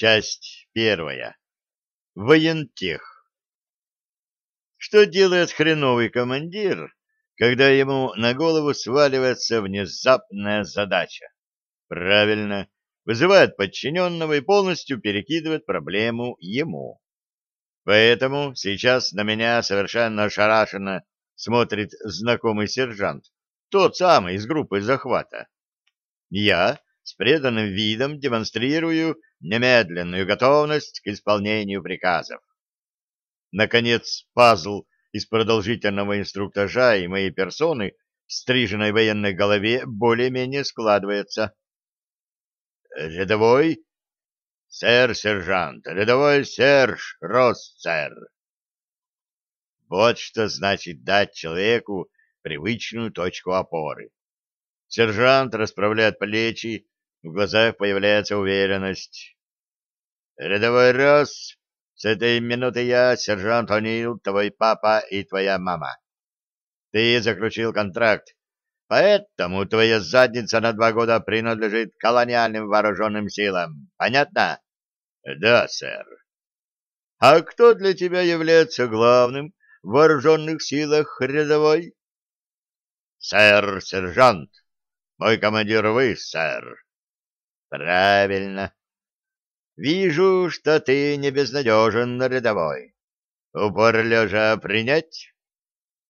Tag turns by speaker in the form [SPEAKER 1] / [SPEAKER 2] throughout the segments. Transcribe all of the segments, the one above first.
[SPEAKER 1] Часть первая. Воентех. Что делает хреновый командир, когда ему на голову сваливается внезапная задача? Правильно, вызывает подчиненного и полностью перекидывает проблему ему. Поэтому сейчас на меня совершенно ошарашенно смотрит знакомый сержант, тот самый из группы захвата. Я с преданным видом демонстрирую немедленную готовность к исполнению приказов. Наконец, пазл из продолжительного инструктажа и моей персоны в стриженной военной голове более-менее складывается. «Рядовой?» «Сэр-сержант, рядовой Серж Россер». Вот что значит дать человеку привычную точку опоры. Сержант расправляет плечи, в глазах появляется уверенность. «Рядовой Росс, с этой минуты я, сержант О'Нил, твой папа и твоя мама. Ты заключил контракт, поэтому твоя задница на два года принадлежит колониальным вооруженным силам. Понятно? Да, сэр. А кто для тебя является главным в вооруженных силах рядовой? Сэр, сержант. Мой командир вы, сэр. Правильно. Вижу, что ты не безнадежен, рядовой. Упор лежа принять?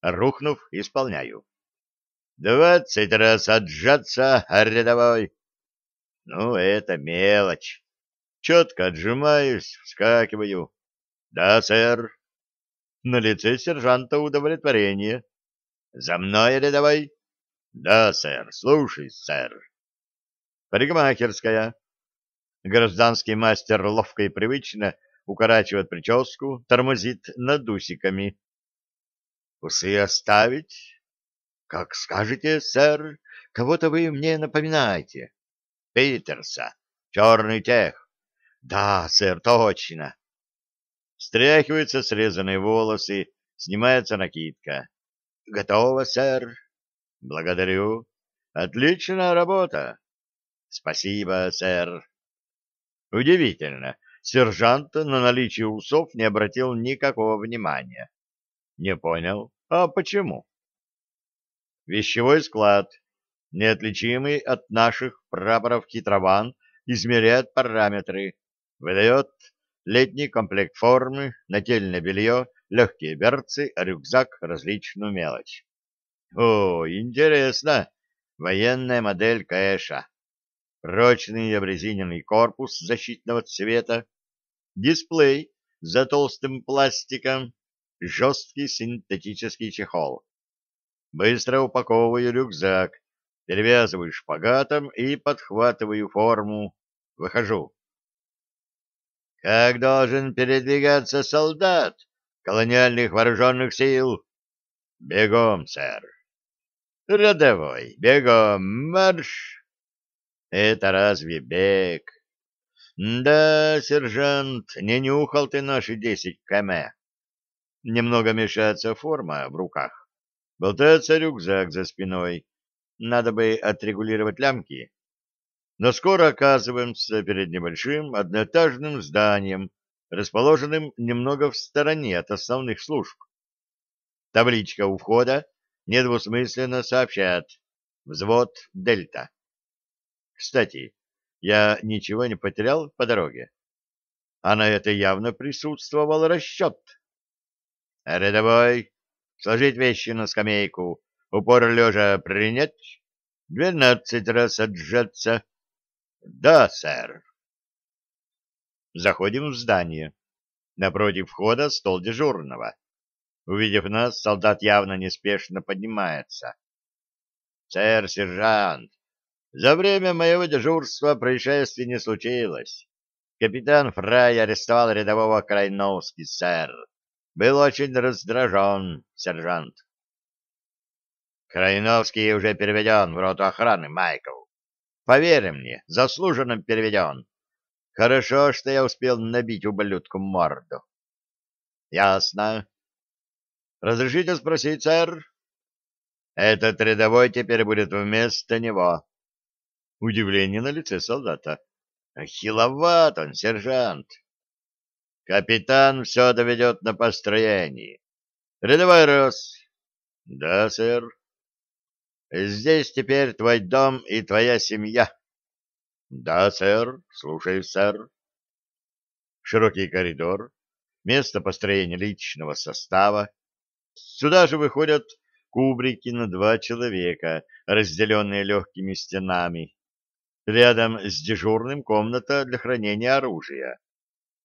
[SPEAKER 1] Рухнув, исполняю. Двадцать раз отжаться, рядовой. Ну, это мелочь. Четко отжимаюсь, вскакиваю. Да, сэр. На лице сержанта удовлетворение. За мной, рядовой. Да, сэр. Слушай, сэр. Парикмахерская. Гражданский мастер ловко и привычно укорачивает прическу, тормозит над усиками. «Усы оставить?» «Как скажете, сэр, кого-то вы мне напоминаете». «Питерса, черный тех». «Да, сэр, точно». Стряхиваются срезанные волосы, снимается накидка. «Готово, сэр». «Благодарю. Отличная работа». «Спасибо, сэр». Удивительно, сержант на наличие усов не обратил никакого внимания. Не понял, а почему? Вещевой склад, неотличимый от наших прапоров хитрован, измеряет параметры, выдает летний комплект формы, нательное белье, легкие берцы, рюкзак, различную мелочь. О, интересно, военная модель Кэша прочный обрезиненный корпус защитного цвета, дисплей за толстым пластиком, жесткий синтетический чехол. Быстро упаковываю рюкзак, перевязываю шпагатом и подхватываю форму. Выхожу. Как должен передвигаться солдат колониальных вооруженных сил? Бегом, сэр. Рядовой, бегом, марш! Это разве бег? Да, сержант, не нюхал ты наши десять км. Немного мешается форма в руках. Болтается рюкзак за спиной. Надо бы отрегулировать лямки. Но скоро оказываемся перед небольшим одноэтажным зданием, расположенным немного в стороне от основных служб. Табличка у входа недвусмысленно сообщает «Взвод Дельта». Кстати, я ничего не потерял по дороге. А на это явно присутствовал расчет. Рядовой, сложить вещи на скамейку, упор лежа принять, двенадцать раз отжаться. Да, сэр. Заходим в здание. Напротив входа стол дежурного. Увидев нас, солдат явно неспешно поднимается. — Сэр, сержант, за время моего дежурства происшествий не случилось. Капитан Фрай арестовал рядового Крайновски, сэр. Был очень раздражен, сержант. Крайновский уже переведен в роту охраны, Майкл. Поверь мне, заслуженно переведен. Хорошо, что я успел набить ублюдку морду. Ясно. Разрешите спросить, сэр? Этот рядовой теперь будет вместо него. Удивление на лице солдата. Хиловат он, сержант. Капитан все доведет на построении. Рядовой Рос. Да, сэр. Здесь теперь твой дом и твоя семья. Да, сэр. Слушаю, сэр. Широкий коридор, место построения личного состава. Сюда же выходят кубрики на два человека, разделенные легкими стенами. Рядом с дежурным комната для хранения оружия.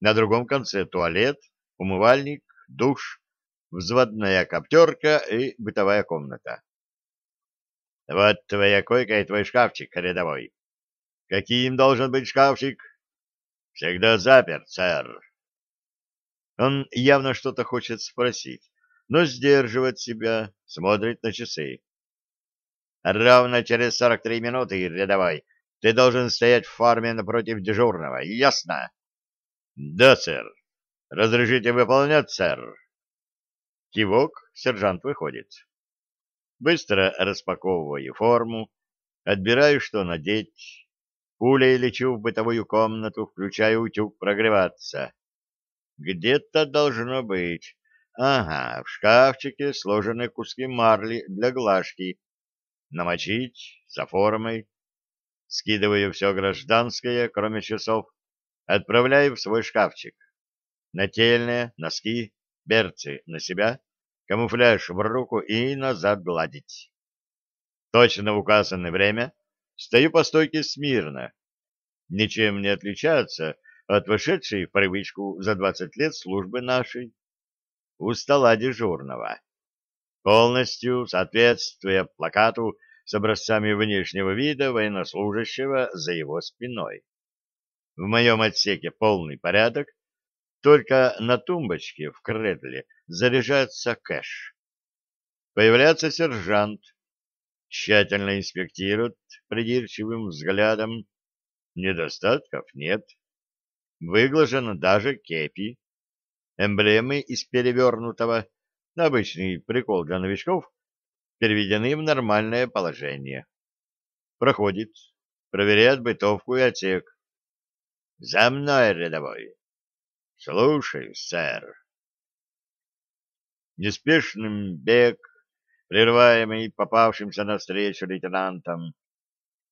[SPEAKER 1] На другом конце туалет, умывальник, душ, взводная коптерка и бытовая комната. Вот твоя койка и твой шкафчик рядовой. Каким должен быть шкафчик? Всегда заперт, сэр. Он явно что-то хочет спросить, но сдерживает себя, смотрит на часы. Ровно через сорок три минуты, рядовой, ты должен стоять в форме напротив дежурного, ясно? Да, сэр. Разрешите выполнять, сэр. Кивок, сержант выходит. Быстро распаковываю форму, отбираю, что надеть. Пулей лечу в бытовую комнату, включаю утюг прогреваться. Где-то должно быть. Ага, в шкафчике сложены куски марли для глажки. Намочить, за формой. Скидываю все гражданское, кроме часов. Отправляю в свой шкафчик. Нательные, носки, берцы на себя, камуфляж в руку и назад гладить. Точно в указанное время стою по стойке смирно. Ничем не отличается от вошедшей в привычку за двадцать лет службы нашей. У стола дежурного. Полностью соответствуя плакату с образцами внешнего вида военнослужащего за его спиной. В моем отсеке полный порядок, только на тумбочке в кредле заряжается кэш. Появляется сержант, тщательно инспектирует придирчивым взглядом. Недостатков нет. Выглажена даже кепи. Эмблемы из перевернутого, обычный прикол для новичков, переведены в нормальное положение. Проходит, проверяет бытовку и отсек. За мной, рядовой. Слушай, сэр. Неспешным бег, прерываемый попавшимся навстречу лейтенантом,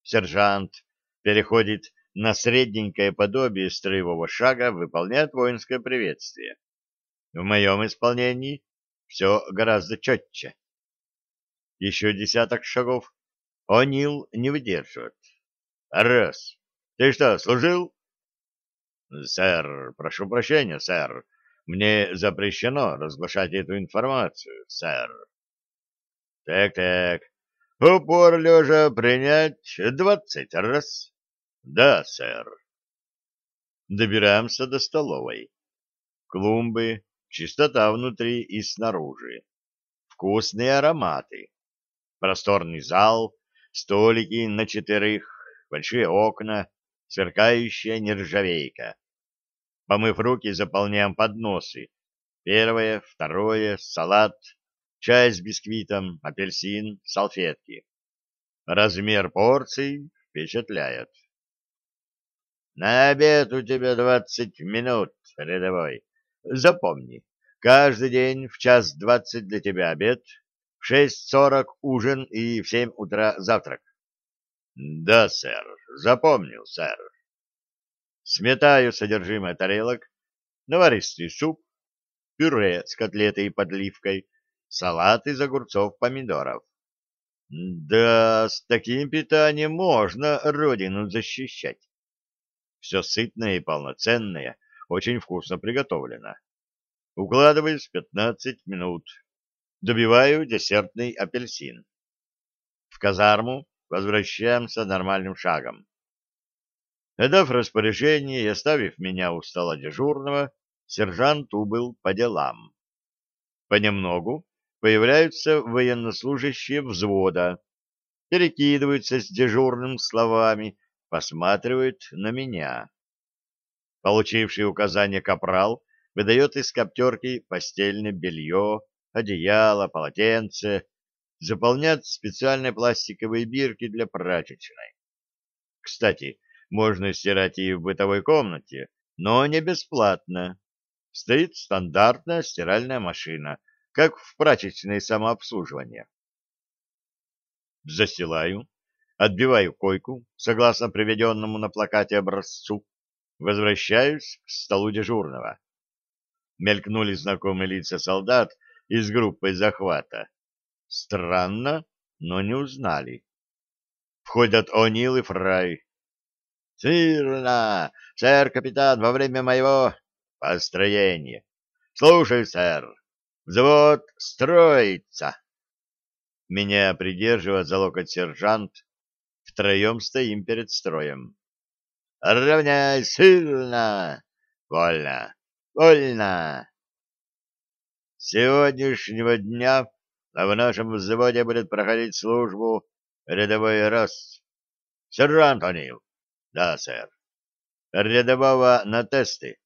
[SPEAKER 1] сержант переходит на средненькое подобие строевого шага, выполняет воинское приветствие. В моем исполнении все гораздо четче. Еще десяток шагов О'Нил не выдерживает. Раз. Ты что, служил? Сэр, прошу прощения, сэр. Мне запрещено разглашать эту информацию, сэр. Так-так. Упор лежа принять двадцать раз. Да, сэр. Добираемся до столовой. Клумбы, чистота внутри и снаружи. Вкусные ароматы. Просторный зал, столики на четырех, большие окна, сверкающая нержавейка. Помыв руки, заполняем подносы. Первое, второе, салат, чай с бисквитом, апельсин, салфетки. Размер порций впечатляет. На обед у тебя двадцать минут, рядовой. Запомни, каждый день в час двадцать для тебя обед, в шесть сорок ужин и в семь утра завтрак. Да, сэр, запомнил, сэр. Сметаю содержимое тарелок, наваристый суп, пюре с котлетой и подливкой, салат из огурцов, помидоров. Да, с таким питанием можно родину защищать. Все сытное и полноценное, очень вкусно приготовлено. Укладываюсь пятнадцать минут. Добиваю десертный апельсин. В казарму возвращаемся нормальным шагом. Отдав распоряжение и оставив меня у стола дежурного, сержант убыл по делам. Понемногу появляются военнослужащие взвода, перекидываются с дежурным словами, посматривают на меня. Получивший указание капрал выдает из коптерки постельное белье, одеяло, полотенце, заполняет специальные пластиковые бирки для прачечной. Кстати, Можно стирать и в бытовой комнате, но не бесплатно. Стоит стандартная стиральная машина, как в прачечной самообслуживания. Застилаю, отбиваю койку, согласно приведенному на плакате образцу, возвращаюсь к столу дежурного. Мелькнули знакомые лица солдат из группы захвата. Странно, но не узнали. Входят О'Нил и Фрай. «Сирна! Сэр, капитан, во время моего построения!» «Слушай, сэр, взвод строится!» Меня придерживает за локоть сержант. Втроем стоим перед строем. «Равняй сильно! Вольно! Вольно!» Сегодняшнего дня в нашем взводе будет проходить службу рядовой рост. Сержант О'Нил. Да, сэр. Рядового на тесты.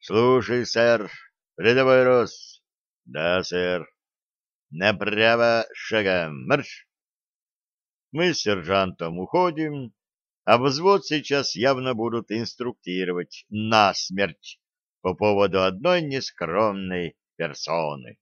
[SPEAKER 1] Слушай, сэр. Рядовой рост. Да, сэр. Направо шагом. Марш. Мы с сержантом уходим, а взвод сейчас явно будут инструктировать насмерть по поводу одной нескромной They had a saw and they